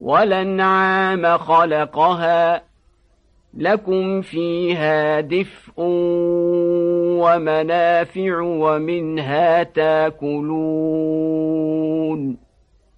ولنعام خلقها لكم فيها دفء ومنافع ومنها تاكلون.